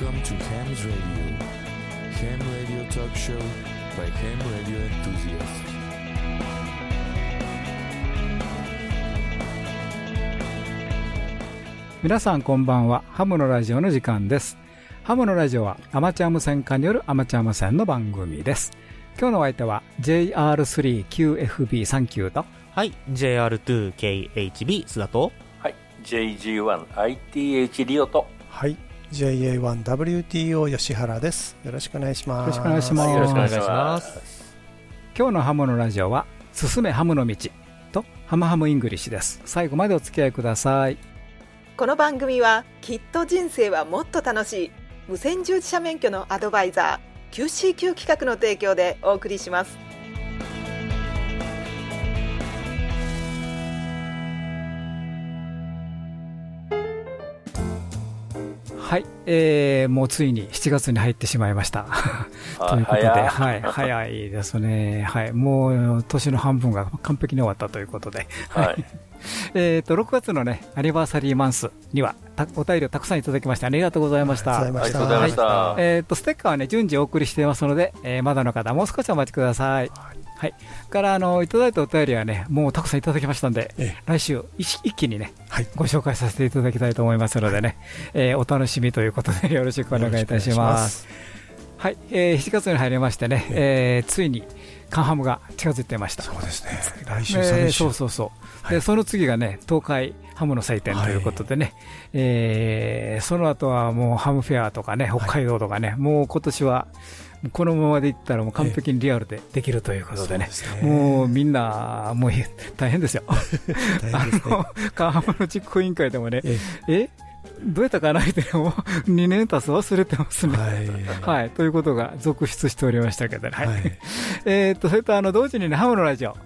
I'm to Ham's Radio. Ham Radio Talk Show by Ham Radio Enthusiasts. みなさんこんばんは。ハムのラジオの時間です。ハムのラジオはアマチュア無線化によるアマチュア無線の番組です。今日のお相手は JR3QFB39 と。はい。JR2KHB 須田と。はい。JG1ITH リオと。はい。JA1WTO 吉原です。よろしくお願いします。よろしくお願いしますよろしくお願いします。今日のハムのラジオは進めハムの道とハムハムイングリッシュです。最後までお付き合いください。この番組はきっと人生はもっと楽しい無線従事者免許のアドバイザー QCQ 企画の提供でお送りしますはい、えー、もうついに7月に入ってしまいました。ということで、早いはい、早いですね。はい、もう年の半分が完璧に終わったということで。はい、えっと、6月のね、アニバーサリーマンスには、たお便りをたくさんいただきまして、ありがとうございました。ありがとうございました。ありがとうございました。えっと、ステッカーはね、順次お送りしていますので、えーまだの方、もう少しお待ちください。はい。から、あの、いただいたお便りはね、もうたくさんいただきましたんで、え来週、一一気にね、はい。ご紹介させていただきたいと思いますのでね、えーお楽しみということで、よろしくお願いいたします。はい、えー7月に入りましてね、えーついにカンハムが近づいてました。そうですね。来週えー3週。そうそうそう、はいでその次がね東海ハムの祭典ということでね、えーその後はもうハムフェアとかね北海道とかね、もう今年はこのままでいったらもう完璧にリアルでできるということでね、そうですねもうみんなもう大変ですよ大変ですね。あの実行委員会でもねええどうやったかなってもう2年経つ忘れてますね。はい。はい、ということが続出しておりましたけどね。はいはい。えと、それとあの同時にね、ハムのラジオ、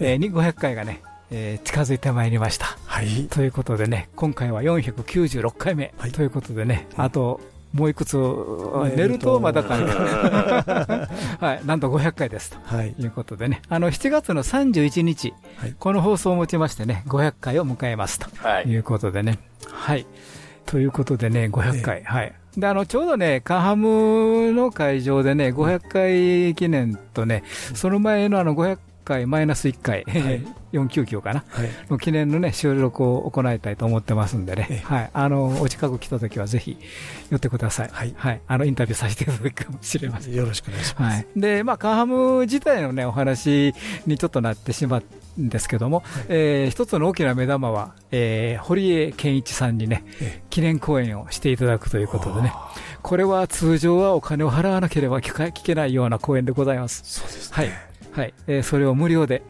えーに500回がね、えー近づいてまいりました。はい。ということでね、今回は496回目はいということでね、あと、もういくつ、寝ると寝るとまだかな。はい、なんと500回ですと。はい。いうことでね、あの7月の31日、はいこの放送をもちましてね、500回を迎えますとはいい。うことでね、はい。ということでね、500回、はい。で、あの、ちょうどね、カンハムの会場でね、500回記念とね、その前のあの500回マイナス1回、499かな、はい。の記念のね、収録を行いたいと思ってますんでね、ええはい。あの、お近く来た時はぜひ寄ってください。はいはい。あの、インタビューさせていただくかもしれません。よろしくお願いします。はい、で、まあ、カンハム自体のね、お話にちょっとなってしまうんですけども、えー一つの大きな目玉は、えー堀江健一さんにね、え記念講演をしていただくということでね、これは通常はお金を払わなければ聞けないような講演でございます。そうですはいね。。はい。えーそれを無料で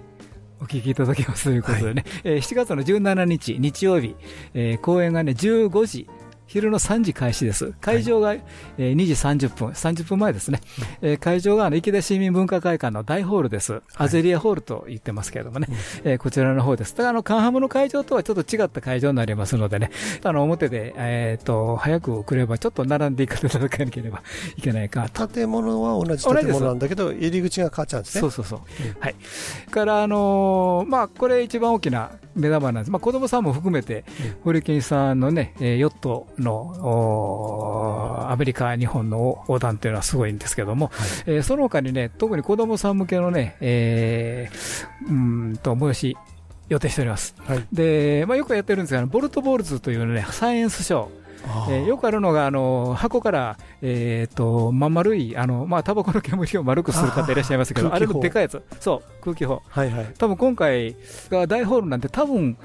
お聞きいただきますということでね、えー7月の17日日曜日、えー公演がね、15時、昼の3時開始です。会場が、えー2時30分、30分前ですね。えー会場があの池田市民文化会館の大ホールです。アゼリアホールと言ってますけれどもね、えーこちらの方です。ただあの、カンハムの会場とはちょっと違った会場になりますのでね、あの、表で、えっ、と、早く来ればちょっと並んでいかなければ いけないかと。建物は同じ建物なんだけど、入り口が変わっちゃうんですね。そうそうそう。はい。から、あのーまあ、これ一番大きな目玉なんです。まあ、子供さんも含めて、堀健さんのね、えーヨットの、アメリカ、日本の横断っていうのはすごいんですけども、えーその他にね、特に子供さん向けのね、えー、うーんと、催し、予定しております。はい。で、まあ、よくやってるんですが、ボルトボールズというね、サイエンスショー。あえーよくあるのが、あの箱から、えー、とまん丸い、あのまあタバコの煙を丸くする方いらっしゃいますけど、あれのでかいやつ、そう、空気砲、はいはい。多分今回が大ホールなんて、多分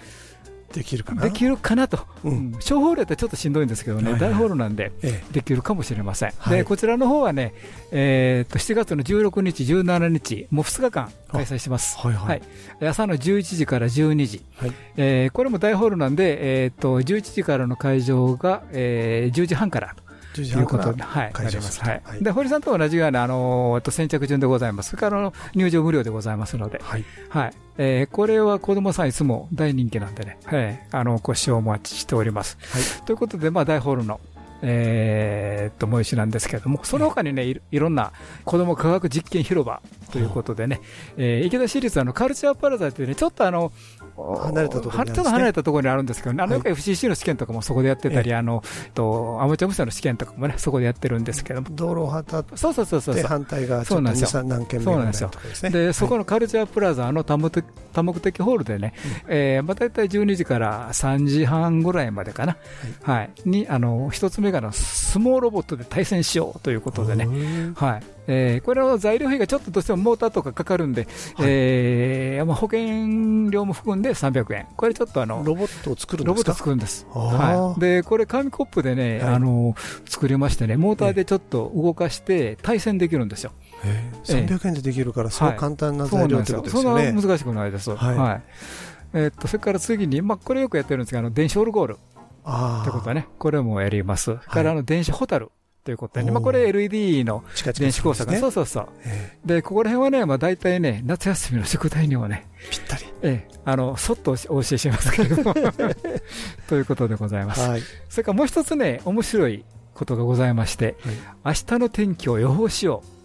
できるかな？できるかなと、ううんん小ホールやったらちょっとしんどいんですけどね、はいはい大ホールなんで、えできるかもしれません。はいでこちらの方はね、えー、と7月の16日、17日、もう2日間開催します。え。はいははいい。朝の11時から12時、はい。えーこれも大ホールなんで、えー、と11時からの会場が、えー10時半から10時ということで、はい、なります。はい。はいで、堀さんと同じような、あのーえっと先着順でございます。それから入場無料でございますので、はい。はい。えーこれは子供さんいつも大人気なんでね、はい。あの、ご視聴お待ちしております。はい。ということで、まあ、大ホールの、えーっと、催しなんですけれども、その他にね、いいろんな子供科学実験広場ということでね、えー池田市立あのカルチャーパラダイというね、ちょっとあの、離れたところちょっと離れたところにあるんですけど、あのはい FCC の試験とかもそこでやってたり、あのとアマチュア無線の試験とかもね、そこでやってるんですけども、道路をそうそうそうそうてそう。反対側ちょっと2、そうなんですよ。3何軒目ぐらいのとですね。でそこののカルチャープラザの多目的多目的ホールでね、えーまあ、大体12時から3時半ぐらいまでかな、はい。にあの一つ目があの相撲ロボットで対戦しようということでね、はいえーこれの材料費がちょっとどうしてもモーターとかかかるんで、えーまあ、保険料も含んで300円、これちょっとあのロボットを作るんロボット作るんです。はい、で、これ紙コップでね、はいあの、作りましてね、モーターでちょっと動かして対戦できるんですよ。えー300円でできるから、そう簡単なそうなんですよ。材料ことですそんよね。な難しくないです。はいはい。えーっと、それから次に、まあ、これよくやってるんですが、あの、電子オルゴールあってことはね、これもやります。から、あの、電子ホタルということでね、まあ、これ LED の電子工作、ねそうそうそう。えで、ここら辺はね、まあ、大体ね、夏休みの宿題にもね、ーぴったり。ええ、あの、そっとお教えしますけれども、ということでございます。はい。それからもう一つね、面白いことがございまして、明日の天気を予報しよう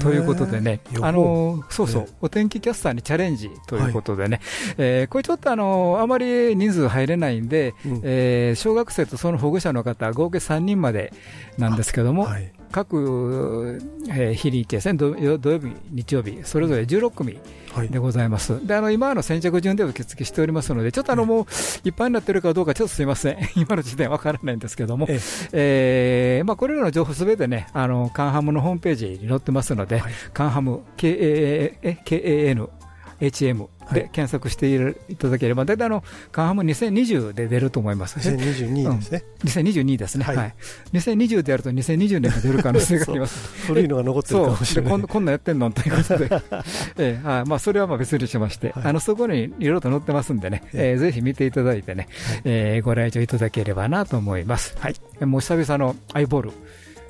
ということでね、あのそうそう、ええ。お天気キャスターにチャレンジということでね、えーこれちょっとあのあまり人数入れないんで、うん。えー小学生とその保護者の方、合計3人までなんですけども、はい。各、えー日にですね、土土曜日、日曜日、それぞれ16組はい。でございます。で、あの、今あの先着順で受付しておりますので、ちょっとあの、もう、いっぱいになってるかどうか、ちょっとすいません。今の時点わからないんですけども、ええーまあ、これらの情報すべてね、あの、カンハムのホームページに載ってますので、はいカンハム、KAN、HM で検索していただければ、大体あの、カンハム2020で出ると思います。2022ですね。2022ですね。はいはい。2020でやると2020年が出る可能性があります。古いのが残ってるかもしれないでこん。こんなんやってんの？ということで、ええはいまあ、それはまあ別にしまして、はいあのそこにいろいろと載ってますんでね、ええーぜひ見ていただいてね、えーご来場いただければなと思います。はい、もう久々のアイボール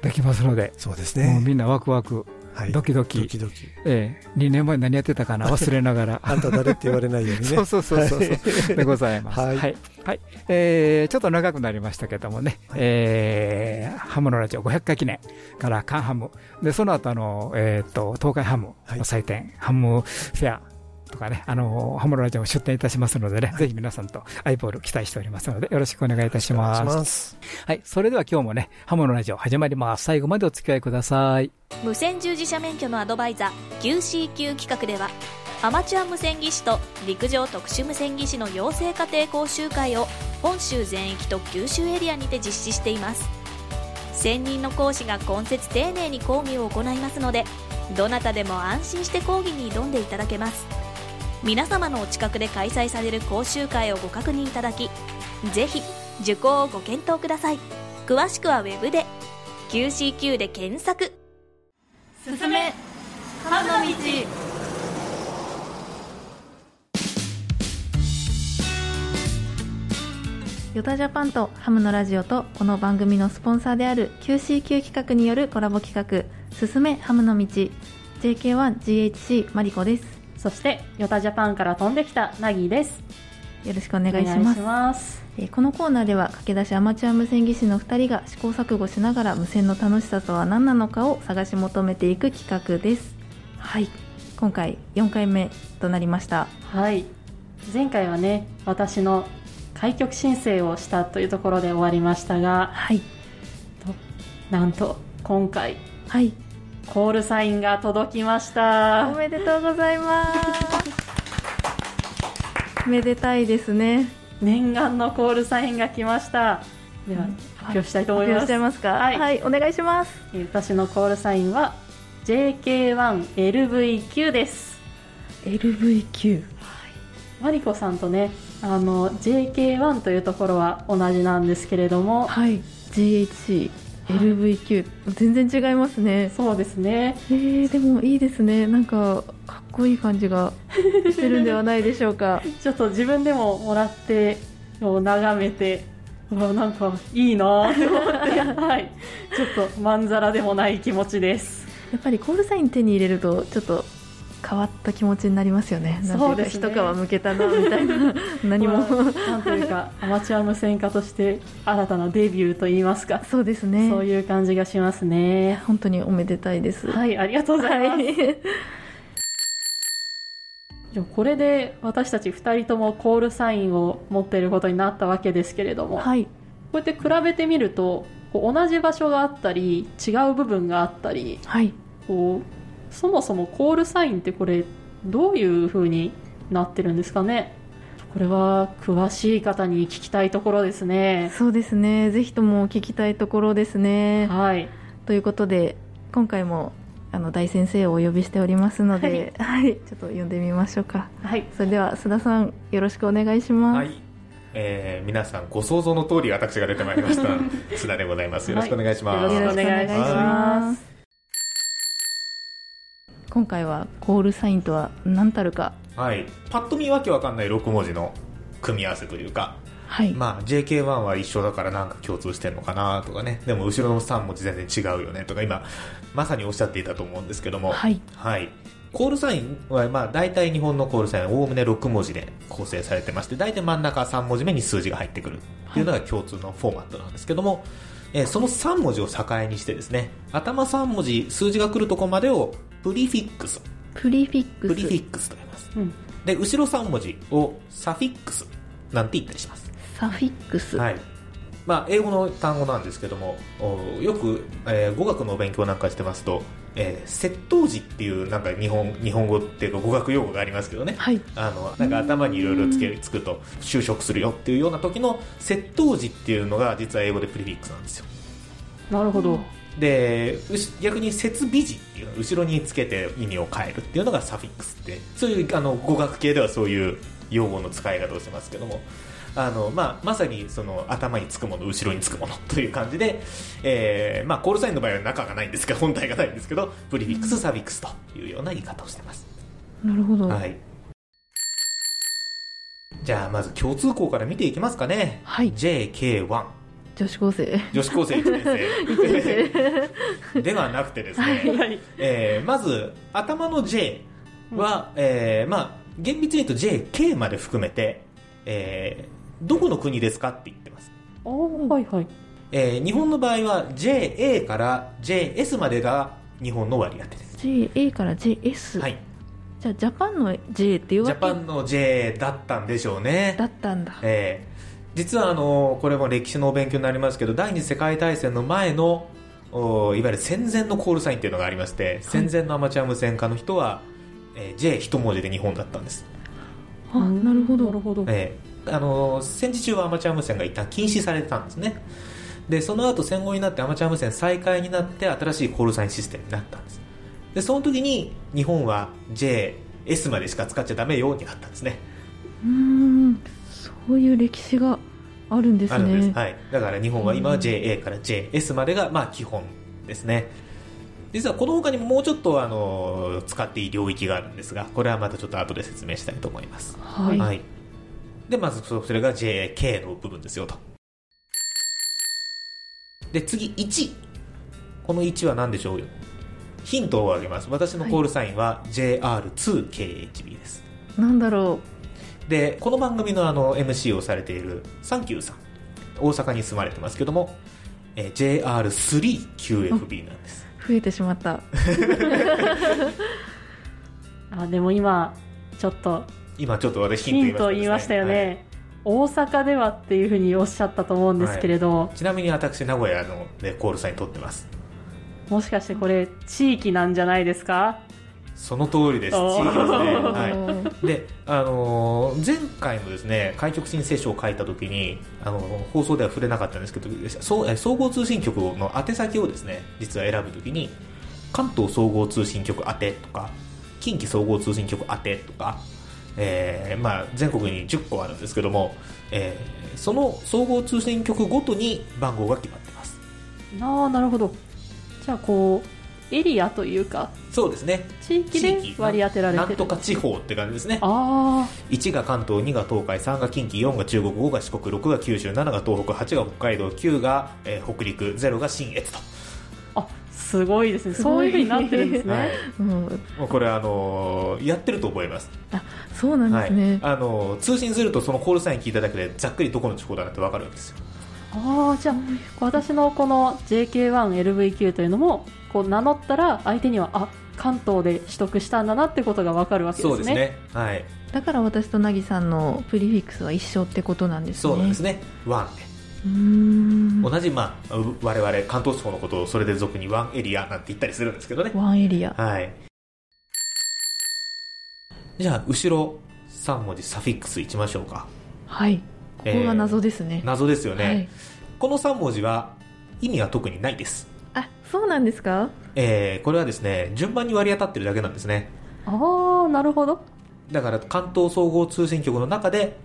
できますので、そうですね。もうみんなワクワク、はい。ドキドキ。ドキドキ。えー、2年前何やってたかな？忘れながら。あんた誰って言われないようにね。そうそうそうそう。でございます。ははい。い、はい。えーちょっと長くなりましたけどもね、えーハムのラジオ500回記念からカンハム、でその後あの、えー、と東海ハムの祭典、ハムフェアとかね、あのハムのラジオも出展いたしますのでね、ぜひ皆さんとアイボール期待しておりますので、よろしくお願いいたします。します。はい、それでは今日もね、ハムのラジオ始まります。最後までお付き合いください。無線従事者免許のアドバイザー QCQ 企画ではアマチュア無線技師と陸上特殊無線技師の養成家庭講習会を本州全域と九州エリアにて実施しています専任の講師が今節丁寧に講義を行いますのでどなたでも安心して講義に挑んでいただけます皆様のお近くで開催される講習会をご確認いただきぜひ受講をご検討ください。詳しくはウェブで QCQ で検索。進めハムの道。ヨタジャパンとハムのラジオとこの番組のスポンサーである QCQ 企画によるコラボ企画「すすめハムの道」JK1GHC マリコです。そしてヨタジャパンから飛んできたナギです。よろしくお願いします。えーこのコーナーでは駆け出しアマチュア無線技師の2人が試行錯誤しながら無線の楽しさとは何なのかを探し求めていく企画です。はい。今回4回目となりました。はい。前回はね私の開局申請をしたというところで終わりましたがはい。となんと今回。はいコールサインが届きました。おめでとうございます。めでたいですね。念願のコールサインが来ました。では発表したいと思います。発表しちゃいますか？はい。お願いします。えー私のコールサインは JK1LVQ です。LVQ マリコさんとねあの JK1 というところは同じなんですけれどもはい。GHC LVQ 全然違いますね。そうですね。えー、でもいいですね。なんかかっこいい感じがしてるんではないでしょうか。ちょっと自分でももらってを眺めてうわなんかいいなって思って はい。ちょっとまんざらでもない気持ちです。やっぱりコールサイン手に入れるとちょっと変わった気持ちになりますよね。そうですね。一皮むけたなみたいな。何も。まあなんというかアマチュア無線家として新たなデビューといいますか。そうですね。そういう感じがしますね。本当におめでたいです。はいありがとうございます、はい。じゃあこれで私たち2人ともコールサインを持っていることになったわけですけれども、はい。こうやって比べてみると同じ場所があったり違う部分があったりはい。こうそもそもコールサインってこれどういう風になってるんですかね？これは詳しい方に聞きたいところですね。そうですね。ぜひとも聞きたいところですね。はい。ということで今回もあの大先生をお呼びしておりますので、はい、ちょっと呼んでみましょうか。はい。それでは須田さんよろしくお願いします。はい、えー皆さんご想像の通り私が出てまいりました。須田でございます。よろしくお願いします、はいよろしくお願いします。今回はコールサインとは何たるか。はい、パッと見わけわかんない6文字の組み合わせというか、はい。まあ、JK1 は一緒だからなんか共通してんのかなとかねでも後ろの3文字全然違うよねとか今まさにおっしゃっていたと思うんですけどもはい。はいコールサインは、まあ、大体日本のコールサインはおおむね6文字で構成されてまして、大体真ん中3文字目に数字が入ってくるっていうのが共通のフォーマットなんですけども、えーその3文字を境にしてですね、頭3文字、数字が来るとこまでをプリフィックス、プリフィックス。プリフィックスと言います。うんで、後ろ3文字をサフィックスなんて言ったりします。サフィックス。はい。まあ、英語の単語なんですけども、およく、えー語学の勉強なんかしてますと、えー窃盗時っていうなんか日本日本語っていうか語学用語がありますけどね、はい。あのなんか頭にいろいろつけつくと就職するよっていうような時の窃盗時っていうのが実は英語でプリフィックスなんですよなるほどでうし逆に設備時っていうの後ろにつけて意味を変えるっていうのがサフィックスってそういうあの語学系ではそういう用語の使い方をしてますけどもあの、まあ、まさにその頭につくもの後ろにつくものという感じで、えーまあ、コールサインの場合は中がないんですが本体がないんですけどプリフィックスサフィックスというような言い方をしてますなるほど。はい。じゃあ、まず共通項から見ていきますかね。はい。JK1。女子高生。女子高生1年生。ではなくてですね、はいえーまず、頭の J は、えーまあ、厳密に言うと JK まで含めて、えーどこの国ですかって言ってます。あーはいはいえー日本の場合は JA から JS までが日本の割り当てです。JA から JS。はい。じゃあジャパンの J っていうジわけ？ャパンの J だったんでしょうね。だったんだ。えー実はあのこれも歴史のお勉強になりますけど第二次世界大戦の前のおいわゆる戦前のコールサインっていうのがありまして、戦前のアマチュア無線化の人は、えー J 一文字で日本だったんです、あ、なるほど。なるほど。えーあの戦時中はアマチュア無線が一旦禁止されてたんですね。でその後戦後になってアマチュア無線再開になって新しいコールサインシステムになったんです。でその時に日本は JS までしか使っちゃダメよになったんですね。うーん。そういう歴史があるんですあるんです、ね。はい、だから日本は今はうん。JA から JS までがまあ基本ですね。実はこの他にももうちょっとあの使っていい領域があるんですがこれはまたちょっと後で説明したいと思います。はい。はい、でまずそそれが JK の部分ですよと。で次1この1は何でしょうよ。ヒントをあげます。私のコールサインは JR2KHB です、なんだろでこの番組のあの MC をされているサンキューさん大阪に住まれてますけども、えー JR3QFB なんです。う。増えてしまった。あでも今ちょっと今ちょっと私ヒヒンント言いましト言いましたたね。はい。よね、大阪ではっていうふうにおっしゃったと思うんですけれど、ちなみに私名古屋の、ね、コールサイン取ってます。もしかしてこれ地域なんじゃないですか？その通りです。ですね、おはい、ーで、あのー前回もですね開局申請書を書いたときに、あのー放送では触れなかったんですけどそうえ総合通信局の宛先をですね実は選ぶときに関東総合通信局宛てとか近畿総合通信局宛てとか、えーまあ、全国に10個あるんですけども、えーその総合通信局ごとに番号が決まってます。ああなるほど。じゃあこうエリアというかそうですね。地域で割り当てられてる。なんとか地方って感じですね。あ1が関東2が東海3が近畿4が中国5が四国6が九州7が東北8が北海道9が、えー北陸0が新越と、ああすごいですね。そういうふうになってるんですね、はい、うん。もうこれあのーやってると思います、そうなんですね。はい。あのー通信するとそのコールサイン聞いただけでざっくりどこの地方だなって分かるんですよ。ああじゃあ私のこの JK1LVQ というのもこう名乗ったら相手にはあ関東で取得したんだなってことがわかるわけですね。そうですね。はい。だから私となぎさんのプリフィックスは一緒ってことなんですね。そうなんですね。ワン。でうーん。同じ、まあ、う我々関東地方のことをそれで俗にワンエリアなんて言ったりするんですけどね。ワンエリア。はい。じゃあ後ろ3文字サフィックスいきましょうか。はい。ここが謎ですね、謎ですよね、はい。この3文字は意味は特にないです。あそうなんですか？えーこれはですね順番に割り当たってるだけなんですね。ああなるほど。だから関東総合通信局の中で、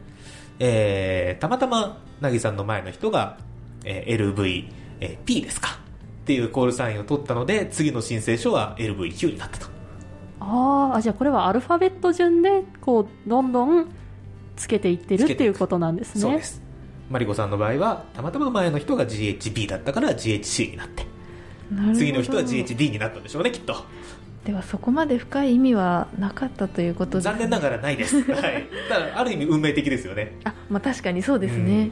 えーたまたまなぎさんの前の人が、えー LV、えーですか？っていうコールサインを取ったので次の申請書は LVQ になったと。あーあじゃあこれはアルファベット順でこうどんどんつけていってるっていうことなんですね。そうです。マリコさんの場合はたまたま前の人が GHB だったから GHC になって次の人は GHD になったんでしょうねきっと。ではそこまで深い意味はなかったということで。す残念ながらないです、はい、ただある意味運命的ですよね。あまあ確かにそうですね、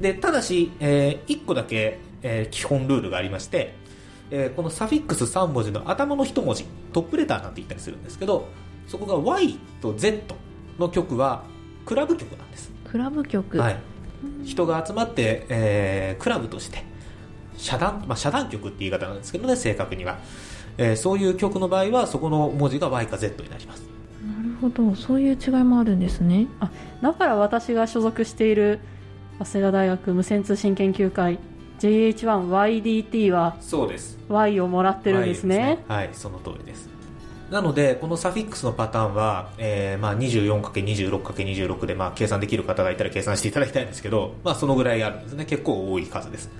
でただし、え1個だけ、えー基本ルールがありまして、えーこのサフィックス3文字の頭の1文字トップレターなんて言ったりするんですけどそこが Y と Z の曲はクラブ曲なんです、クラブ曲、はい、人が集まって、えークラブとして遮断、まあ、遮断曲って言い方なんですけどね正確には、えーそういう曲の場合はそこの文字が Y か Z になります。なるほど。そういう違いもあるんですね。だから私が所属している早稲田大学無線通信研究会 JH1YDT はそうです。Y をもらってるんですね。はい、その通りです。なので、このサフィックスのパターンは、えーまあ、24×26×26 で、まあ、計算できる方がいたら計算していただきたいんですけど、まあ、そのぐらいあるんですね。結構多い数です。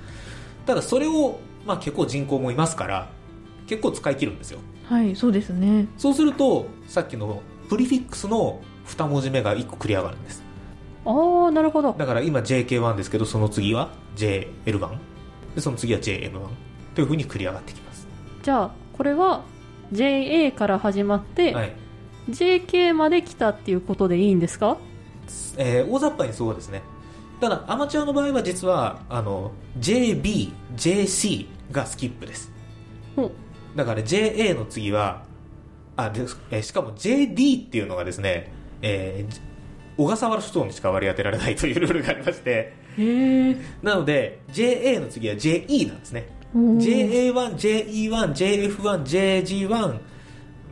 ただ、それを、まあ、結構人口もいますから、結構使い切るんですよ。はいそうですねそうすると、さっきのプリフィックスの2文字目が1個繰り上がるんです。ああなるほどだから今 JK1 ですけど、その次は JL1。で、その次は JM1。というふうに繰り上がってきます。じゃあこれは JA から始まって、はい。JK まで来たっていうことでいいんですか？えー大雑把にそうですねただアマチュアの場合は実はあの JB、JC がスキップです。ほう。だから JA の次はあで、えーしかも JD っていうのがですね、えーじ小笠原諸島にしか割り当てられないというルールがありまして。なので JA の次は JE なんですね。おー。JA1、JE1、JF1、JG1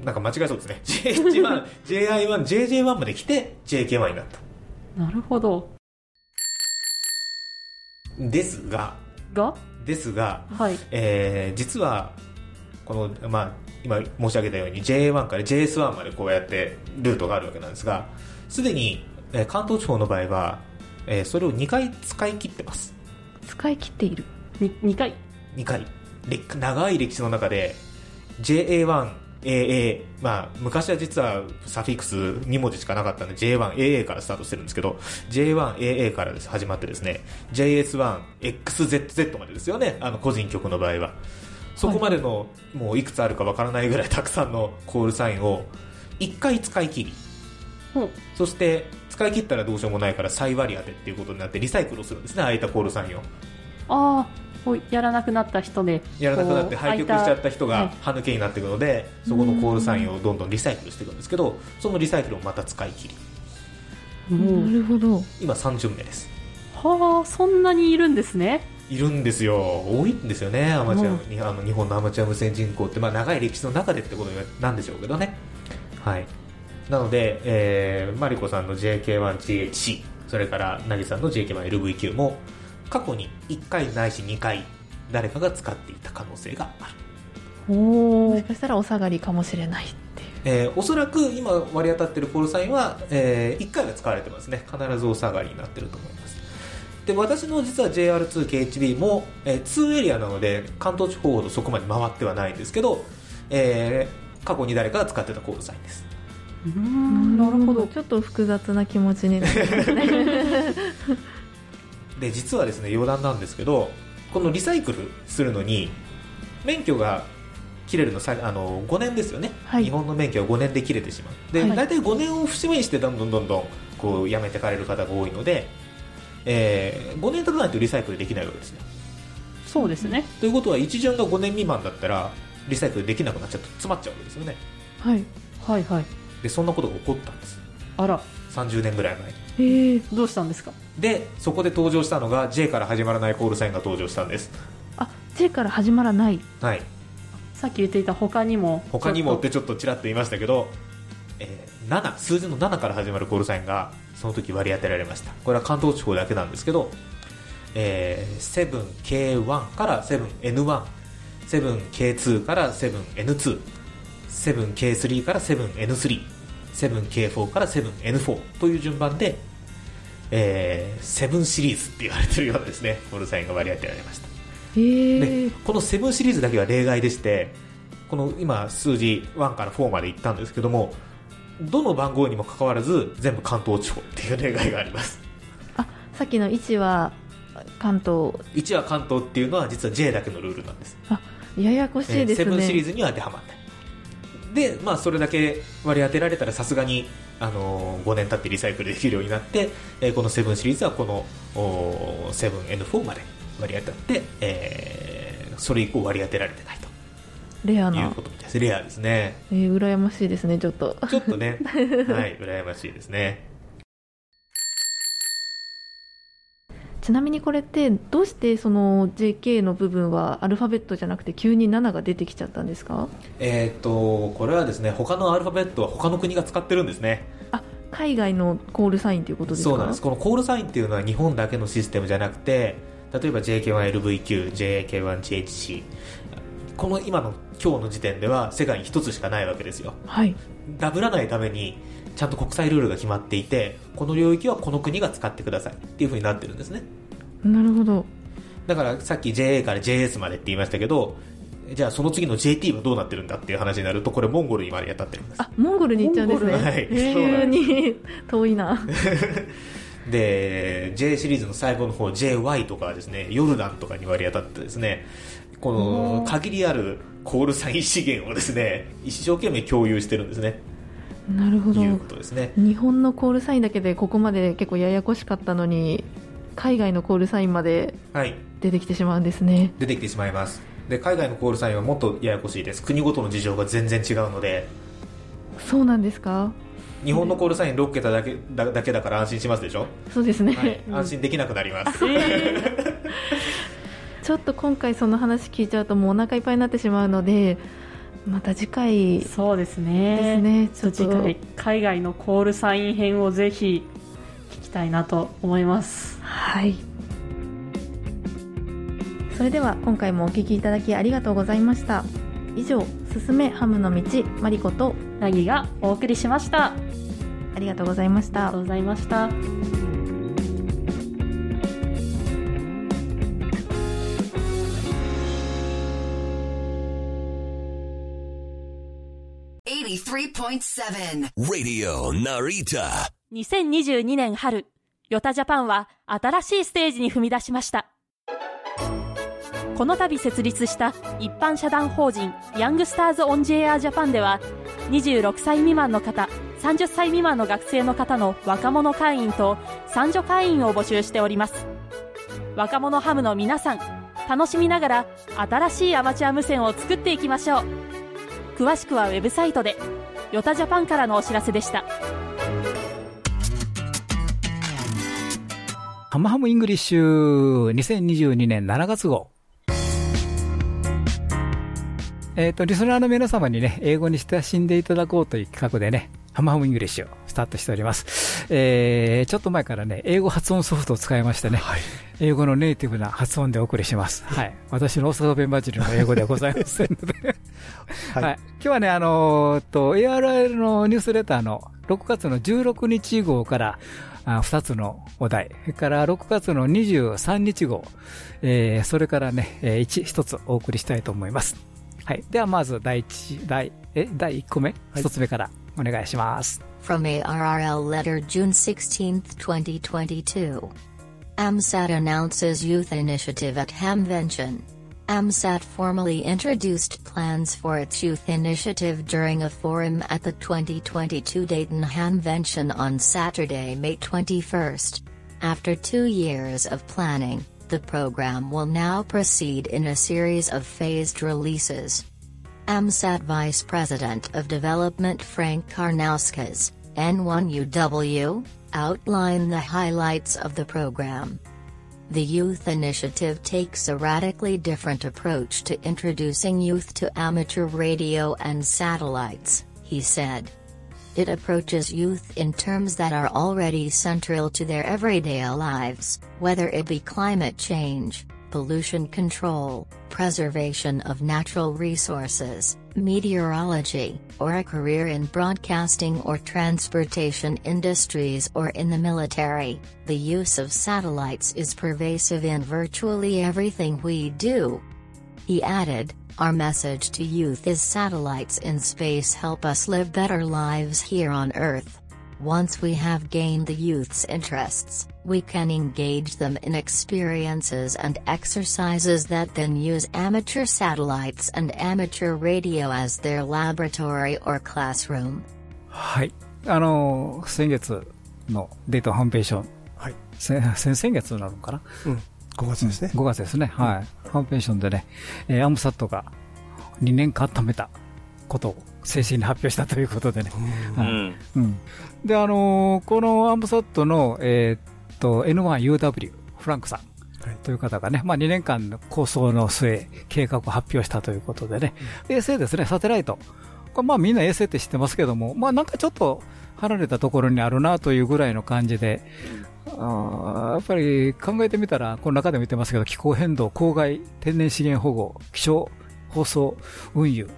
なんか間違えそうですね。JH1、JI1、JJ1 まで来て JK1 になった。なるほどですがが？ですが、はい。えー実はこの、まあ、今申し上げたように JA1 から JS1 までこうやってルートがあるわけなんですがすでに、えー関東地方の場合は、えーそれを2回使い切ってます。使い切っている。に2回？2回。れ長い歴史の中で JA1 AA まあ昔は実はサフィックス2文字しかなかったんで J1AA からスタートしてるんですけど J1AA からです始まってですね JS1XZZ までですよねあの個人局の場合は。そこまでの、もういくつあるかわからないぐらいたくさんのコールサインを1回使い切り。ほうそして使い切ったらどうしようもないから再割り当てっていうことになってリサイクルをするんですね空いたコールサインを。ああこうやらなくなった人でやらなくなって廃局しちゃった人がはい。歯抜けになっていくので、そこのコールサインをどんどんリサイクルしていくんですけどそのリサイクルをまた使い切り。なるほど。今3巡目です。はあそんなにいるんですね。いるんですよ。多いんですよねアマチュアにあの日本のアマチュア無線人口って、まあ、長い歴史の中でってことなんでしょうけどね。はい。なので、えーマリコさんの JK1GHC それからナギさんの JK1LVQ も過去に1回ないし2回誰かが使っていた可能性がある。おおもしかしたらお下がりかもしれないっていう。えーおそらく今割り当たってるコールサインは、え1回は使われてますね。必ずお下がりになってると思います。で私の実は JR2KHB も、えー2エリアなので関東地方ほどそこまで回ってはないんですけど、えー過去に誰かが使ってたコールサインです。うーん。なるほど。ちょっと複雑な気持ちになりますね で実はですね余談なんですけどこのリサイクルするのに免許が切れるのさあの5年ですよね、はい。日本の免許は5年で切れてしまう。で、はい。大体5年を節目にしてどんどんどんどんこう辞めてかれる方が多いので、えー5年経たないとリサイクルできないわけですよそうですね。ということは一巡が5年未満だったらリサイクルできなくなっちゃって詰まっちゃうわけですよね。はい。はいはい。でそんなことが起こったんです。あら30年ぐらい前に。え。ー、どうしたんですか？でそこで登場したのが J から始まらないコールサインが登場したんです。あ J から始まらない。はい。さっき言っていた他にも他にもってちょっとちらっと言いましたけど、えー7数字の7から始まるコールサインがその時割り当てられました。これは関東地方だけなんですけど、えー 7K1 から 7N1 7K2 から 7N2 7K3 から 7N3 7K4 から 7N4 という順番で、えー7シリーズって言われてるようなですねコールサインが割り当てられました。えこの7シリーズだけは例外でしてこの今数字1から4までいったんですけどもどの番号にもかかわらず全部関東地方っていう例外があります。あさっきの1は関東。1は関東っていうのは実は J だけのルールなんです。ややこしいです7シリーねズには当てはまらないでまあそれだけ割り当てられたらさすがにあのー5年経ってリサイクルできるようになって、えーこの7シリーズはこのおー 7N4 まで割り当たって、えーそれ以降割り当てられてないと。いうレアな、ことみたいです。レアですね。えー、羨ましいですねちょっと。ちょっとね、はい、羨ましいですね。ちなみにこれってどうしてその JK の部分はアルファベットじゃなくて急に7が出てきちゃったんですか？えっ、と、これはですね、他のアルファベットは他の国が使ってるんですね。あ海外のコールサインということですか？そうなんです。このコールサインっていうのは日本だけのシステムじゃなくて、例えば JK1LVQ、JK1GHC、この今の今日の時点では世界に一つしかないわけですよ。はいダブらないためにちゃんと国際ルールが決まっていて、この領域はこの国が使ってくださいっていう風になってるんですね。なるほどだからさっき JA から JS までって言いましたけど、じゃあその次の JT はどうなってるんだっていう話になると、これモンゴルにまで当たってるんです。あモンゴルに行っちゃうんですねはい急に遠いな で、J シリーズの最後の方 JY とかはですね、ヨルダンとかに割り当たってですね、この限りあるコールサイン資源をですね、一生懸命共有してるんですね。なるほどいうことですね。日本のコールサインだけでここまで結構ややこしかったのに海外のコールサインまではい。出てきてしまうんですね出てきてしまいます。で、海外のコールサインはもっとややこしいです。国ごとの事情が全然違うので、そうなんですか？日本のコールサイン6桁だけだだけだから安心しますでしょ、そうですね、はい、安心できなくなります。ちょっと今回その話聞いちゃうともうお腹いっぱいになってしまうのでまた次回そうですね。ねちょっとちょっと。次回海外のコールサイン編をぜひ聞きたいなと思います。はい。それでは今回もお聞きいただきありがとうございました。以上「すすめハムの道マリコ」とナギがお送りしました。あありがとうございました。りがとうございました2022年春、ヨタジャパンは新しいステージに踏み出しました。この度設立した一般社団法人ヤングスターズ・オン・ジェア・ジャパンでは26歳未満の方30歳未満の学生の方の若者会員と三女会員を募集しております。若者ハムの皆さん楽しみながら新しいアマチュア無線を作っていきましょう詳しくはウェブサイトで YOTA ジャパンからのお知らせでしたハムハムイングリッシュ2022年7月号。えっ、と、リスナーの皆様にね、英語に親しんでいただこうという企画でね、ハムハムイングリッシュをスタートしております。えー、ちょっと前からね、英語発音ソフトを使いましてね、英語のネイティブな発音でお送りします。はい。私の大阪弁まじりの英語ではございませんので。はいはい。今日はね、あのーっと、 ARRL のニュースレターの6月の16日号から、あ2つのお題、それから6月の23日号、えーそれからね、えー、1, 一つお送りしたいと思います。はい。ではまず第1、第、え、第1個目、一つ目からお願いします。 From ARRL letter June 16th, 2022. AMSAT announces youth initiative at Hamvention. AMSAT formally introduced plans for its youth initiative during a forum at the 2022 Dayton Hamvention on Saturday, May 21st. After two years of planning, the program will now proceed in a series of phased releases. AMSAT Vice President of Development Frank Karnauskas, N1UW, outlined the highlights of the program. The Youth Initiative takes a radically different approach to introducing youth to amateur radio and satellites, he said. It approaches youth in terms that are already central to their everyday lives, whether it be climate change, pollution control, preservation of natural resources, meteorology, or a career in broadcasting or transportation industries or in the military. The use of satellites is pervasive in virtually everything we do. He added, our message to youth is satellites in space help us live better lives here on Earth. Once we have gained the youth's interests, we can engage them in experiences and exercises that then use amateur satellites and amateur radio as their laboratory or classroom. はい。あの、先月のデートファンペーション。はい。先、先々月なのかな、うん、5月ですね。5月ですね。はい。ファンペーションでね、えーアムサットが2年間貯めたことを正式に発表したということでね。うんで、あのーこのアムサットの、えーっと、N1UW、フランクさん。という方がね、まあ、2年間の構想の末、計画を発表したということでね、衛星ですね、サテライト。これまあみんな衛星って知ってますけども、まあなんかちょっと離れたところにあるなというぐらいの感じで、あーやっぱり考えてみたら、この中でも言ってますけど、気候変動、公害、天然資源保護、気象、放送、運輸、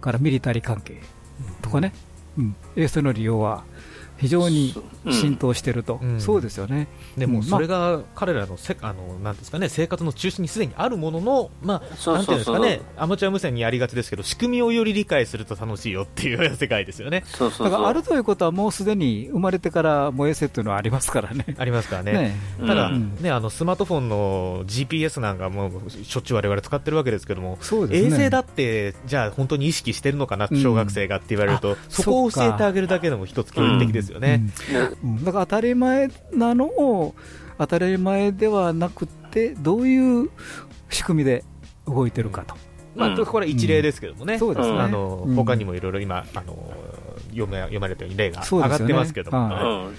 からミリタリー関係とかね、うん、衛星の利用は非常に浸透してると、うん。そうですよね。でもうんそれが彼らのせあのなんですかね生活の中心にすでにあるもののまあそうそうそう。なんていうんですかねアマチュア無線にありがちですけど仕組みをより理解すると楽しいよっていう世界ですよね。そうだからあるということは、もうすでに生まれてからもう衛星っていうのはありますからね。ありますからね。ね。ただ、うん。ね、あのスマートフォンの GPS なんかもうしょっちゅう我々使ってるわけですけども、ね。衛星だって、じゃあ本当に意識してるのかな、うん小学生がって言われると、あそこを教えてあげるだけでも一つ教育的ですよね。うん。だから当たり前なのを当たり前ではなくて、どういう仕組みで動いてるかと。まあ、これは一例ですけどもね、そうですね。あのうん。他にもいろいろ今あの読め、読まれたように例が上がってますけども、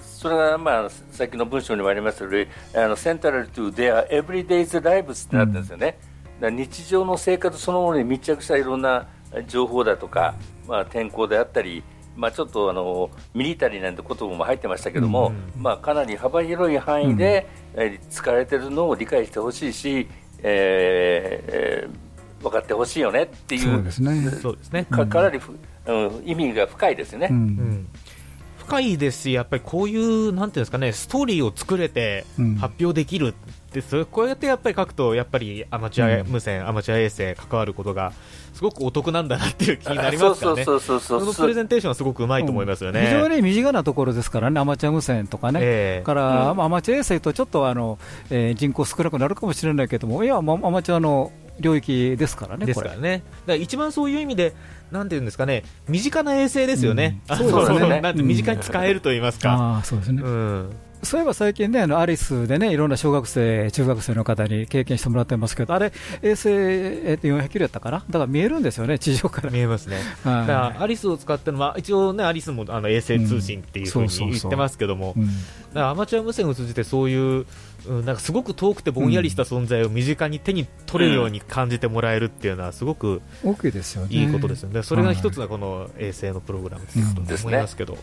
それが、まあ、さっきの文章にもありました通り、あのセンタル to their everyday's lives ってなってるんですよね、だから日常の生活そのものに密着したいろんな情報だとか、まあ、天候であったり、まあ、ちょっとあのミリタリーなんて言葉も入ってましたけども、まあ、かなり幅広い範囲で、えー使われているのを理解してほしいし、えーえー分かってほしいよねっていうそうですね。そうですね。かかなりふ、うん、意味が深いですよね。うん。深いですし、やっぱりこういう、なんていうんですかね、ストーリーを作れてうん。発表できるって、それこうやってやっぱり書くと、やっぱりアマチュア無線、アマチュア衛星関わることが、すごくお得なんだなっていう気になりますからね、そうそうそうそうのプレゼンテーションはすごくうまいと思いますよね。非常に身近なところですからね、アマチュア無線とかね、ええ。から、うん。まあアマチュア衛星とちょっとあの、えー人口少なくなるかもしれないけども、いや、まあアマチュアの領域ですからね、ですからね、だから一番そういう意味で、なんていうんですかね、身近な衛星ですよね、うん。そうですね。身近に使えると言いますか。ああそうですね、そういえば最近ね、あのアリスでね、いろんな小学生、中学生の方に経験してもらってますけど、あれ、衛星、えっと400キロやったかな、だから見えるんですよね、地上から。見えますね。はいだからアリスを使ってるのは、一応ね、アリスもあの衛星通信っていうふうに言ってますけども、アマチュア無線を通じてそういう、うんなんかすごく遠くてぼんやりした存在を身近に手に取れるように感じてもらえるっていうのは、すごく大きいですよね。いいことですよね。それが一つがこの衛星のプログラムということだと思いますけど。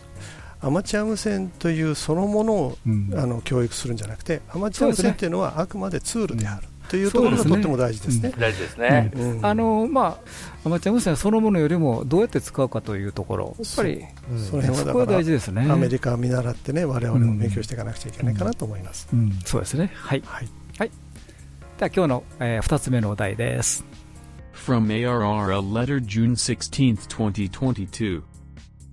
アマチュア無線というそのものを、あの教育するんじゃなくてアマチュア無線というのはあくまでツールであるというところがとっても大事ですね。大事ですね。うんあのまあ、アマチュア無線そのものよりもどうやって使うかというところ、やっぱり、その辺は大事ですね。アメリカを見習ってね我々も勉強していかなくちゃいけないかなと思います。うんそうですね。はい。はい。では今日の、えー、2つ目のお題です。From ARR a letter June 16, 2022.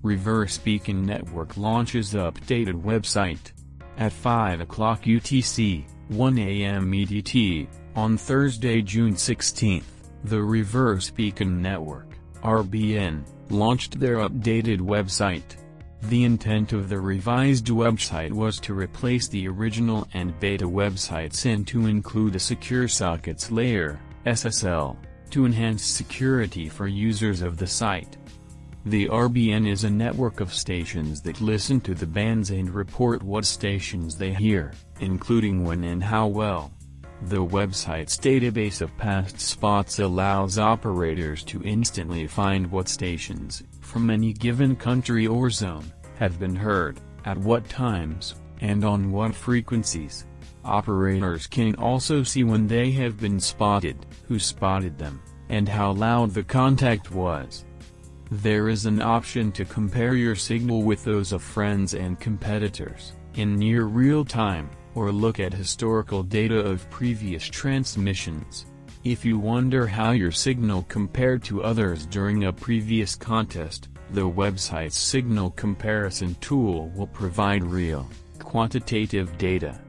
Reverse Beacon Network launches updated website. At 5 o'clock UTC, 1 a.m. EDT, on Thursday, June 16th, the Reverse Beacon Network, RBN, launched their updated website. The intent of the revised website was to replace the original and beta websites and to include a secure sockets layer, SSL, to enhance security for users of the site. The RBN is a network of stations that listen to the bands and report what stations they hear, including when and how well. The website's database of past spots allows operators to instantly find what stations, from any given country or zone, have been heard, at what times, and on what frequencies. Operators can also see when they have been spotted, who spotted them, and how loud the contact was. There is an option to compare your signal with those of friends and competitors, in near real time, or look at historical data of previous transmissions. If you wonder how your signal compared to others during a previous contest, the website's signal comparison tool will provide real, quantitative data.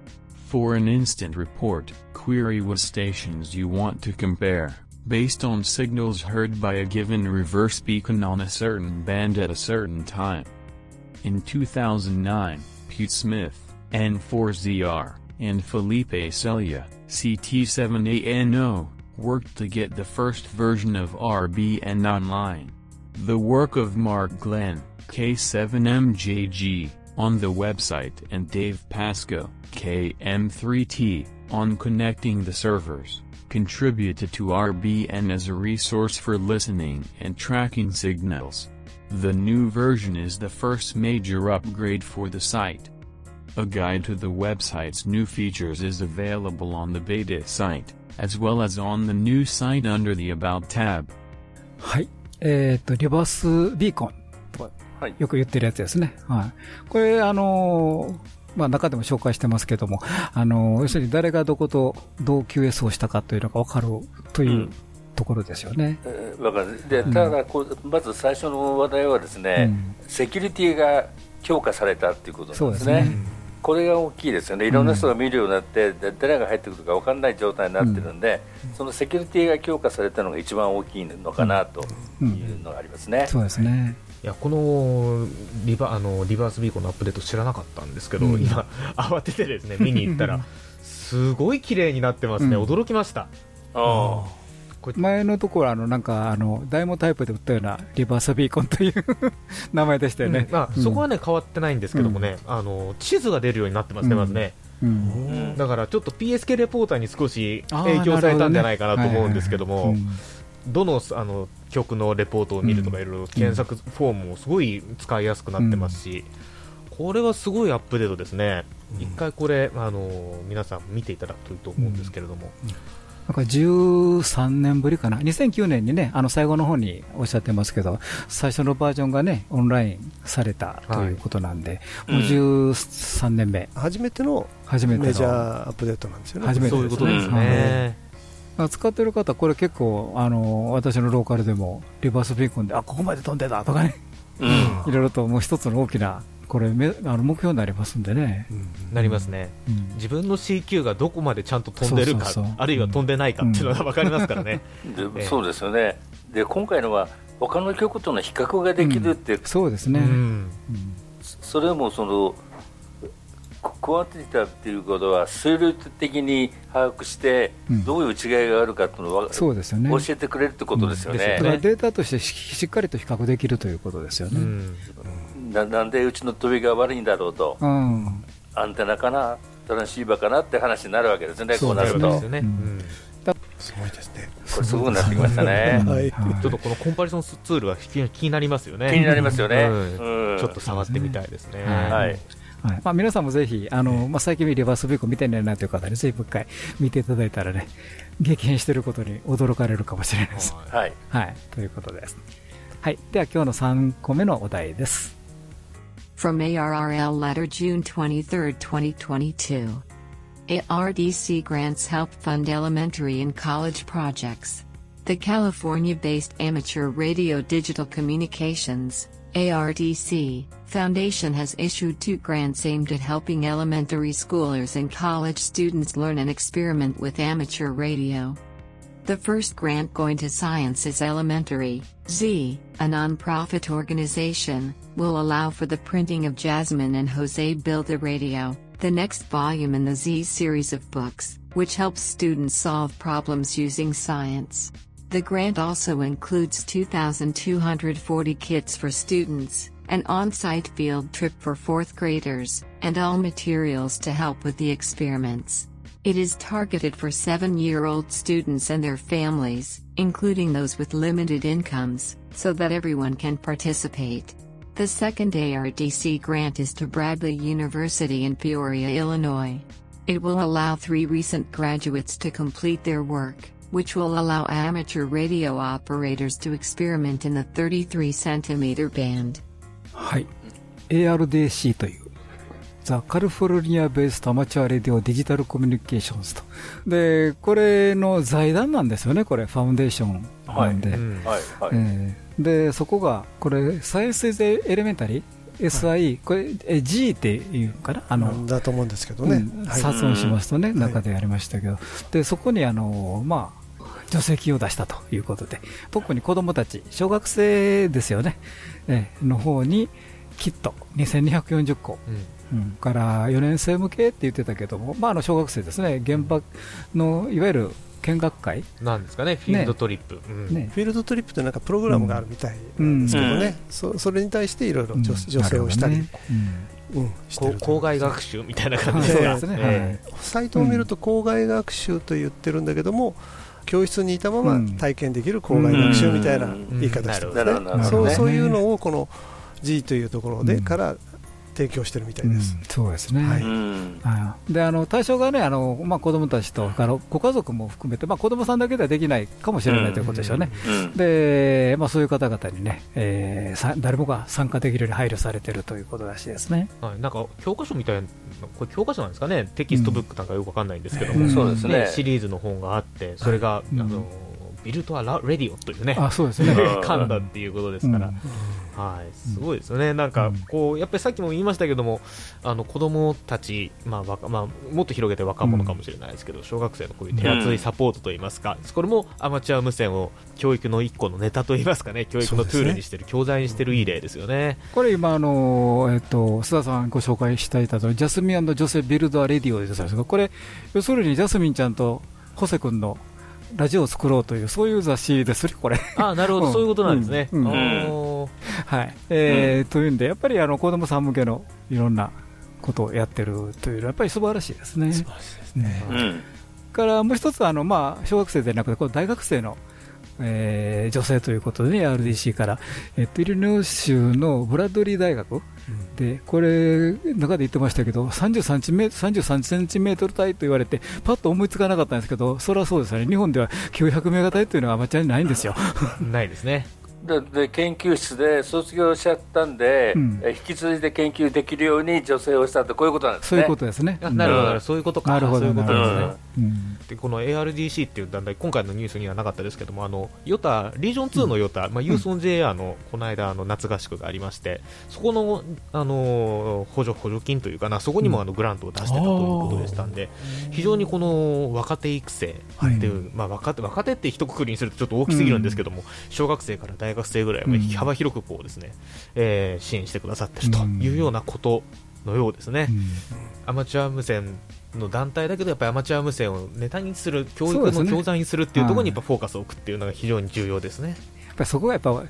For an instant report, query what stations you want to compare, based on signals heard by a given reverse beacon on a certain band at a certain time. In 2009, Pete Smith, N4ZR, and Felipe Celia, CT7ANO, worked to get the first version of RBN online. The work of Mark Glenn, K7MJG, on the website and Dave Pasco, KM3T, on connecting the servers, contributed to RBN as a resource for listening and tracking signals. The new version is the first major upgrade for the site. A guide to the website's new features is available on the beta site, as well as on the new site under the About tab. はい。えっ、と、リバースビーコンとよく言ってるやつですね。はい。これ、あのー まあ中でも紹介してますけども、あのー要するに誰がどことどう QS をしたかというのがわかるというところですよね。えーわかる。でただこう、まず最初の話題はですね、セキュリティが強化されたっていうことなんですね。これが大きいですよね、いろんな人が見るようになって、で誰が入ってくるか分からない状態になってるんで、そのセキュリティが強化されたのが一番大きいのかなというのがありますね。そうですね。いやこのリバあのリバースビーコンのアップデート知らなかったんですけど、うん。今、慌ててですね見に行ったら、すごい綺麗になってますね、うん驚きました。前のところ、あの、なんか、あの、ダイモタイプで売ったようなリバースビーコンという 名前でしたよね。うん。まあ、そこはね変わってないんですけどもね、あの地図が出るようになってますね、うんまずね。うん。だからちょっと PSK レポーターに少し影響されたんじゃないかなと思うんですけども、どのあの曲のレポートを見るとかいろいろ検索フォームもすごい使いやすくなってますし、これはすごいアップデートですね、一回これあの皆さん見ていただくといいと思うんですけれども、なんか13年ぶりかな、2009年にね、あの最後の方におっしゃってますけど、最初のバージョンがね、オンラインされたということなんで、はいもう13年目。初めての初めての。メジャーアップデートなんですよね。初めてそういうことですね。まあ使ってる方、これ結構、あの、私のローカルでも、リバースビーコンで、あ、ここまで飛んでたとかね、いろいろともう一つの大きな、これめ、あの目標になりますんでね。なりますね、自分の CQ がどこまでちゃんと飛んでるか、そうそうそう。あるいは飛んでないかっていうのが分かりますからね。そうですよね。で今回のは他の曲との比較ができるって、そうですね。それもそのククワティタっていうことは数量的に把握してうん。どういう違いがあるかっていうのを、そうですよね。教えてくれるってことですよね。だ。からデータとしてししっかりと比較できるということですよね。ななんでうちの飛びが悪いんだろうと、うん。アンテナかな、トランシーバーかなって話になるわけですね、こうなると。すよね。すごいですね。これすごくなってきましたね。はい。ちょっとこのコンパリソンツールは気に気になりますよね。気になりますよね。うん。うん。ちょっと触ってみたいですね。はいはいまあ、皆さんもぜひ、あのまあ、最近リバースビーコン見てないなという方に、ぜひもう一回見ていただいたらね、激変していることに驚かれるかもしれないです。はい。はい。ということです。はい。では今日の3個目のお題です。From ARRL letter June 23, 2022. ARDC grants help fund elementary and college projects. The California based Amateur Radio Digital Communications ARDC Foundation has issued two grants aimed at helping elementary schoolers and college students learn and experiment with amateur radio. The first grant going to Sciences Elementary, Z, a nonprofit organization, will allow for the printing of Jasmine and Jose Build a Radio, the next volume in the Z series of books, which helps students solve problems using science. The grant also includes 2,240 kits for students, an on site field trip for fourth graders, and all materials to help with the experiments. It is targeted for 7 year old students and their families, including those with limited incomes, so that everyone can participate. The second ARDC grant is to Bradley University in Peoria, Illinois. It will allow three recent graduates to complete their work, which will allow amateur radio operators to experiment in the 33 centimeter band. はい。ARDC という、ザ・カリフォルニア・ベースとアマチュア・レディオ・デジタル・コミュニケーションズと。で、これの財団なんですよね、これ、ファウンデーションなんで。はい。はいはい。えーで、そこが、これ、サイエンス・エレメンタリー SI、これ、え G っていうかな、あのだと思うんですけどね、う音しますとね、うん。中でやりましたけど、でそこにあの、まあ、助成金を出したということで、特に子どもたち、小学生ですよね、えの方にキット2240個、うん。から4年生向けって言ってたけども、まあ、あの小学生ですね、現場のいわゆる見学会。なんですかね、フィールドトリップ。うん。ね。フィールドトリップってなんかプログラムがあるみたいなんですけどね、うん。そそれに対していろいろ助助成をしたり、校外学習みたいな感じで。ですね。ええ。サイトを見ると校外学習と言ってるんだけども、教室にいたまま体験できる校外学習みたいな言い方してますそういうのをこの G というところでから提供してるみたいです。そうですね、はい。はい。であの対象がね、あのまあ、子どもたちとあのご家族も含めて、まあ、子どもさんだけではできないかもしれないということでしょうね、うん。でまあ、そういう方々にね、えーさ誰もが参加できるように配慮されているということらしいですね。はい、なんか教科書みたいな、これ教科書なんですかね、テキストブックなんかよくわかんないんですけども、うん。そうですね。シリーズの本があって、それが、うん。あのBuild a Radio というね、あそうですね。噛んだっていうことですから、はい、すごいですよね、なんかこう、やっぱりさっきも言いましたけども、あの子供たち、まあ若まあ、もっと広げて若者かもしれないですけど、小学生のこういう手厚いサポートといいますか、これもアマチュア無線を教育の一個のネタといいますかね、教育のツールにしてる、教材にしてるいい例ですよね。これ今あの、えっと、須田さんご紹介していたとジャスミンジョセ Build a Radio ですが、これ、要するにジャスミンちゃんとホセ君のラジオを作ろうという、そういう雑誌ですね、これ。あなるほど、そういうことなんですね。うん。うん。おー。はい。えーというんで、やっぱりあの子供さん向けのいろんなことをやってるというのは、やっぱり素晴らしいですね。素晴らしいですね。うん。からもう一つあの、まあ、小学生でなくて、大学生の、えー女性ということで、RDC から、えっと、イリノイ州のブラッドリー大学で、これ、中で言ってましたけど、33センチメ33センチメートル帯と言われて、パッと思いつかなかったんですけど、それはそうですよね、日本では900メガ帯というのはアマチュアにないんですよ。ないですね。でで研究室で卒業しちゃったんで、うん。え引き継いで研究できるように助成をしたってこういうことなんですね。そういうことですね。あなるほど、なるほど。うんそういうことか。なるほどそういうことですね。うん。でこの ARDC っていう団体、今回のニュースにはなかったですけども、あのヨタリージョン2のヨタ、まあ、ユースオン JR のこの間、あの夏合宿がありまして、そこのあの補助補助金というかな、そこにもあのグラントを出してたということでしたんで、非常にこの若手育成っていう、まあ、若手若手って一括りにするとちょっと大きすぎるんですけども、小学生から大学生ぐらい幅広くこうですね、えー支援してくださってるというようなことのようですね。アマチュア無線の団体だけどやっぱりアマチュア無線をネタにする教育の教材にするっていうところにやっぱフォーカスを置くっていうのが非常に重要ですね。やっぱりそこがやっぱ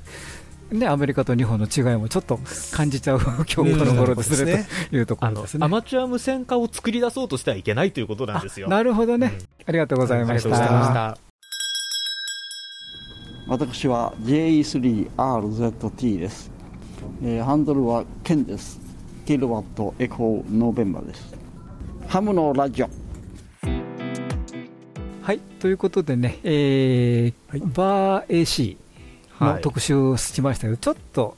ね、アメリカと日本の違いもちょっと感じちゃう今日この頃ですね、というところですね。アマチュア無線化を作り出そうとしてはいけないということなんですよ。なるほどね、うございました。ありがとうございました。私は JE3RZT です、えーハンドルは剣です。キロワットエコーノーベンバーです。ハムのラジオ。はい、ということでね、えーバー AC のはい。特集をしましたけど、ちょっと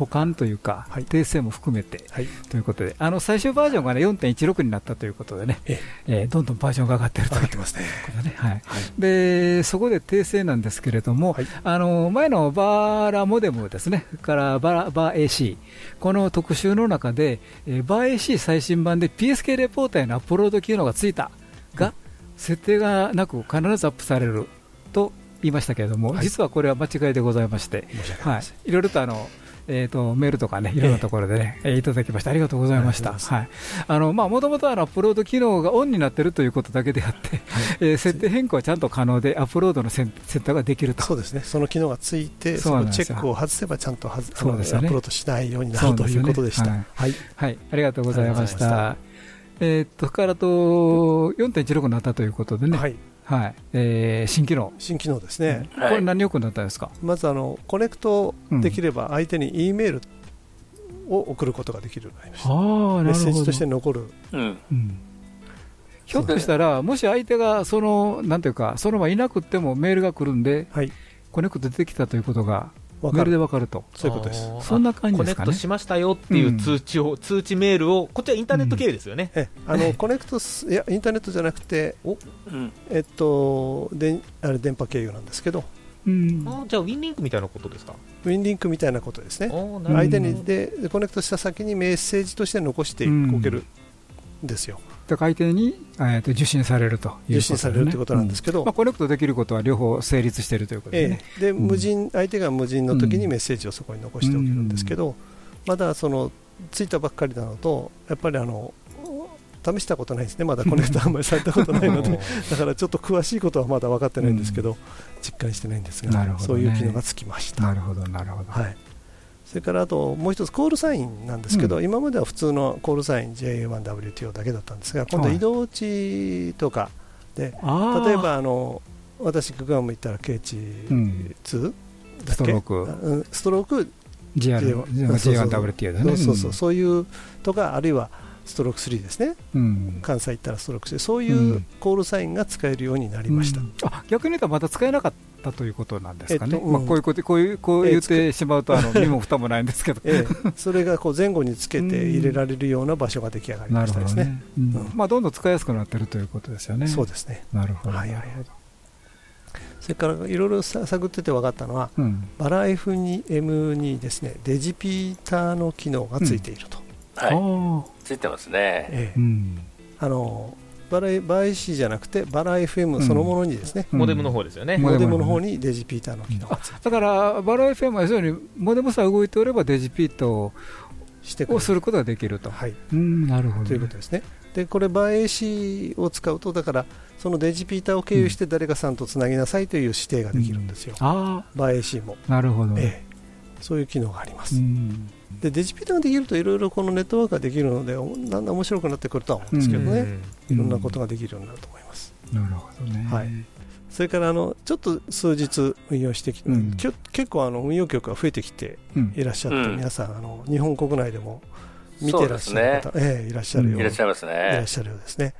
保管というか、訂正も含めて、ということで、あの最終バージョンが、ね、4.16になったということでね、えーどんどんバージョンが上がってると。いうことますね。ねはい。でそこで訂正なんですけれども、あの前のバーラモデムですね、からバラバー AC、この特集の中で、えーバー AC 最新版で PSK レポーターへのアップロード機能がついたが、設定がなく必ずアップされると言いましたけれども、実はこれは間違いでございまして、はい、いろいろとあの、えーと、メールとかね、いろんなところでね、えー、いただきまして、ありがとうございました。はい。あの、まあ、もともとアップロード機能がオンになってるということだけであって、はい、えー、設定変更はちゃんと可能で、アップロードの選択ができると。そうですね。その機能がついて、そのチェックを外せばちゃんとはず、そうですね、アップロードしないようになるということでした。はい、はい。はい。ありがとうございました。えー、っと、からと4.16になったということでね。はい。はい。えー、新機能。新機能ですね、これ何よくなったんですか？まずあのコネクトできれば相手に E メールを送ることができるようになりました、メッセージとして残る、うん。ひょっとしたら、もし相手がそのなんていうか、そのままいなくてもメールが来るんで、はい、コネクト出てきたということがメールで分かると、そういうことです。そんな感じですかね。コネクトしましたよっていう通知を、うん、通知メールを、こっちはインターネット経由ですよね。うん、あのコネクトいやインターネットじゃなくて、お。えっとであれ電波経由なんですけど。うん、あじゃあ Winlink みたいなことですか？ Winlink みたいなことですね。相手にでコネクトした先にメッセージとして残しておけるん。ですよ、相手に、えー、と受信されるというね、受信されるということなんですけど、うん、まあ、コネクトできることは両方成立しているということで、ね。えー、で無人相手が無人の時にメッセージをそこに残しておけるんですけど、まだそのついたばっかりなのと、やっぱりあの試したことないですね、まだコネクトあんまりされたことないので、だからちょっと詳しいことはまだ分かってないんですけど、実感してないんですが、ね、そういう機能がつきました。なるほどなるほど、はいそれからあともう一つコールサインなんですけど、うん、今までは普通のコールサイン JA1WTO だけだったんですが今度移動値とかで、はい、例えばあの私グアム行ったら KH2、うん、ストローク。ストローク。J1WTO だね。そうそうそういうとかあるいはストローク3ですね、うん、関西行ったらストローク3そういうコールサインが使えるようになりました、うん、あ逆に言うとまた使えなかったということなんですかね、えっとまあ、こういうことこういうこう言ってしまうとあの 身も蓋もないんですけど、ええ、それがこう前後につけて入れられるような場所が出来上がりましたですね、ね。うん、まあ、どんどん使いやすくなってるということですよね。そうですね。なるほど、はい、それからいろいろ探ってて分かったのは、うん、 VARA FM にですねデジピーターの機能がついていると、はい、ついてますね、ええ、あの VarAC じゃなくてバラ FM そのものにですね、モデムの方ですよね。モデムの方。にデジピーターの機能がついてだからバラ FM は要するにモデムさえ動いておればデジピートをしてをすることができると、はい、うんなるほど、ということですね。でこれバイシーを使うとだからそのデジピーターを経由して誰かさんとつなぎなさいという指定ができるんですよ、うん、あバイシーも。なるほど、ええ、そういう機能があります、うんでデジピータができるといろいろこのネットワークができるのでだんだん面白くなってくるとは思うんですけどね、いろんなことができるようになると思います。なるほどね、はい。それからあのちょっと数日運用してきて、うん、結構あの運用局が増えてきていらっしゃって、うん、皆さんあの日本国内でも見てらっしゃる方、ね。ええ、いらっしゃるよう、いらっしゃいますね。いらっしゃるようですね。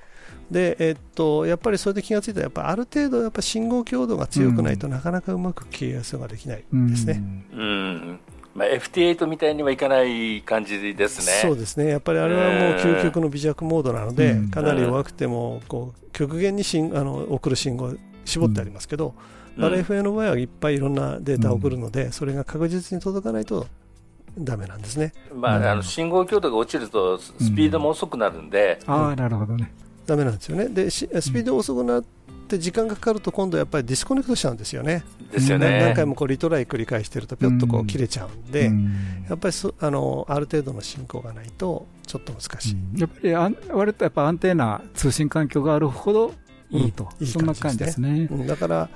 でえっと、やっぱりそれで気がついたらやっぱある程度やっぱ信号強度が強くないと、なかなかうまく消えができないですね。うん、まあ、FT8 みたいにはいかない感じですね。そうですね、やっぱりあれはもう究極の微弱モードなので、かなり弱くてもこう極限にしんあの送る信号絞ってありますけど、うん、RFA の場合はいっぱいいろんなデータを送るので、それが確実に届かないとダメなんですね、まあ、あの信号強度が落ちるとスピードも遅くなるんで、うん、ああなるほどねダメなんですよね。でスピード遅くなって時間がかかると今度やっぱりディスコネクトしちゃうんですよね。ですよね。何回もこうリトライ繰り返してるとぴょっとこう切れちゃうんで、うん、やっぱりそあのある程度の進行がないとちょっと難しい。うん、やっぱりあ割とやっぱ安定な通信環境があるほどいいと、うん、いいそんな感じですね。だから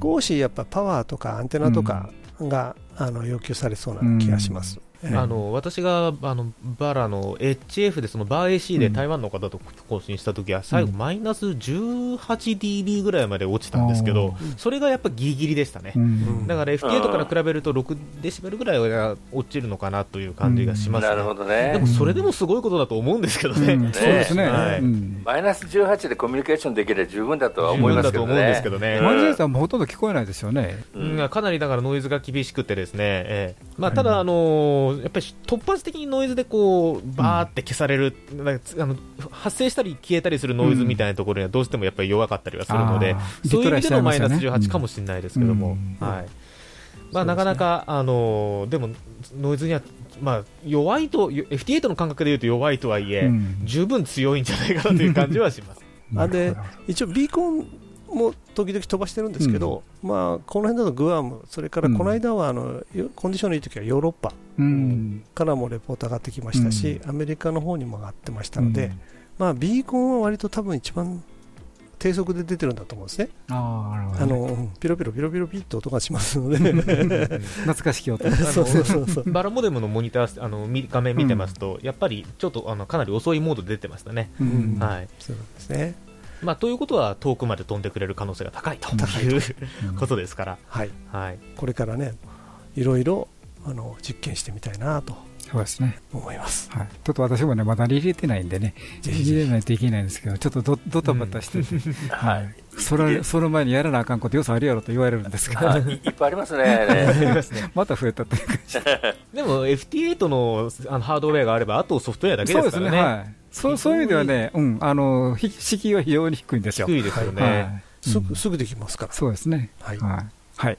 少しやっぱパワーとかアンテナとかが、あの要求されそうな気がします。あの私があのバラの HF でそのバー AC で台湾の方と更新したときは、最後、マイナス 18dB ぐらいまで落ちたんですけど、それがやっぱギリギリでしたね、だから FT8 から比べると6デシベルぐらいは落ちるのかなという感じがします、なるほどね。でもそれでもすごいことだと思うんですけどね、そうですね、マイナス18でコミュニケーションできれば十分だとは思いますけどね。ですけどねマジさんもほとんど聞こえないですよね、かなりだからノイズが厳しくてですね、えーまあ、ただ、あのやっぱり突破発的にノイズでこうバーって消される、うん、あの発生したり消えたりするノイズみたいなところにはどうしてもやっぱり弱かったりはするので、うん、そういう意味でのマイナス18かもしれないですけども、はい。まあ、なかなか、あのでもノイズにはまあ、弱いと FT8 の感覚でいうと弱いとはいえ、うん、十分強いんじゃないかなという感じはします。あで一応、ビーコンも時々飛ばしてるんですけど、うん、まあ、この辺だとグアム、それからこの間はあの、コンディションのいい時はヨーロッパからもレポート上がってきましたし、アメリカの方にも上がってましたので、まあ、ビーコンは割と多分一番低速で出てるんだと思うんですね。ああのピロピロピロピロピッと音がしますので。懐かしき音。そうそうそう。そ うバラモデムのモニターあの画面見てますと、うん、やっぱりちょっとあのかなり遅いモード出てましたね。うん、はい、そうですね。まあ、ということは遠くまで飛んでくれる可能性が高いという ことですから、はい。はい、これからねいろいろあの実験してみたいなとそうですね。思います。はい。ちょっと私もね、まだ入れてないんでね、入れないといけないんですけど、ちょっとどドタバタしてて、はい。それ、その前にやらなあかんこと要素あるやろと言われるんですけど、いっぱいありますね。また増えたという感じ。でも FT8 のあのハードウェアがあれば、あとソフトウェアだけですからね。そうですね。はい。そうそういう意味ではね、うん、あの、敷居は非常に低いんですよ。低いですよね。すぐ、すぐできますから。そうですね。はい。はい。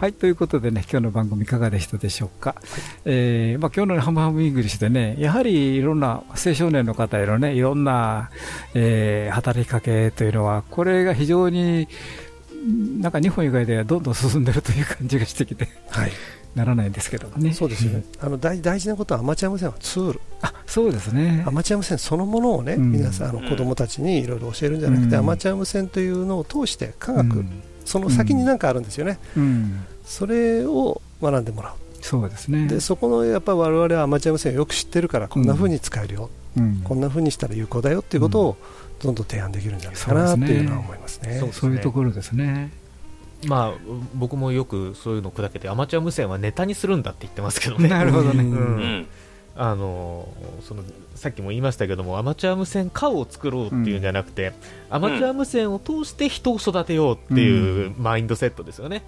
はい、ということでね、今日の番組いかがでしたでしょうか？はい、えー、まあ今日の、ね、ハムハムイングリッシュでね、やはりいろんな青少年の方へのね、いろんな、えー、働きかけというのは、これが非常に、なんか日本以外ではどんどん進んでるという感じがしてきて、はい、ならないんですけどね。そうですよね。あの大大事なことはアマチュア無線はツール。あ、そうですね。アマチュア無線そのものをね、うん、皆さんあの子供たちにいろいろ教えるんじゃなくて、うん、アマチュア無線というのを通して科学、うん、その先に何かあるんですよね。うん。それを学んでもらう。そうですね。でそこのやっぱり我々はアマチュア無線をよく知ってるからこんなふうに使えるよ、うん、こんなふうにしたら有効だよっていうことをどんどん提案できるんじゃないかなっていうのは思いますね。そうそういうところですね。まあ、僕もよくそういうのを砕けてアマチュア無線はネタにするんだって言ってますけどね。なるほどね、うん、あのそのさっきも言いましたけどもアマチュア無線化を作ろうっていうんじゃなくて、うん、アマチュア無線を通して人を育てようっていうマインドセットですよね。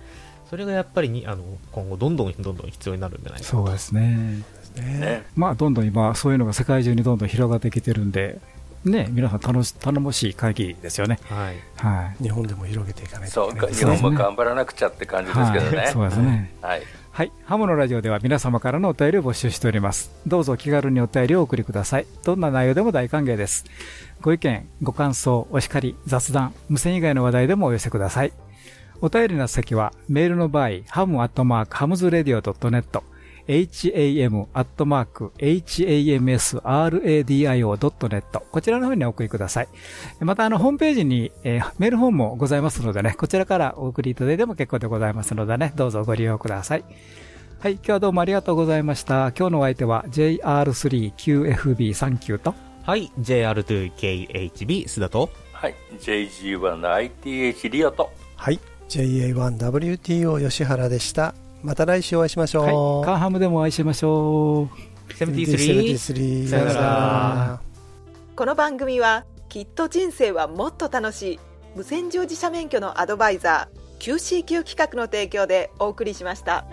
それがやっぱりにあの今後どんどんどんどん必要になるんじゃないかそうですね。ね。まあどんどん今そういうのが世界中にどんどん広がってきてるんでね、皆さん頼頼もしい会議ですよね、はい。はい、日本でも広げていかないといけない、ね、日本も頑張らなくちゃって感じですけどね、はい、そうですね、はい、はい、ハムのラジオでは皆様からのお便りを募集しております。どうぞ気軽にお便りをお送りください。どんな内容でも大歓迎です。ご意見ご感想お叱り雑談無線以外の話題でもお寄せください。お便りの先は、メールの場合、 ham アットマーク hamsradio .net、ham アットマーク hamsradio.net こちらの方にお送りください。また、あの、ホームページに、えー、メールフォームもございますのでね、こちらからお送りいただいても結構でございますのでね、どうぞご利用ください。はい、今日はどうもありがとうございました。今日のお相手は JR3QFB39 と、はい、JR2KHB 須田と、はい、JG1ITH リオと、はい、JA1WTO 吉原でしたまた来週お会いしましょう、はい、カーハムでもお会いしましょう。73さよなら。この番組はきっと人生はもっと楽しい。無線乗自社免許のアドバイザー QCQ 企画の提供でお送りしました。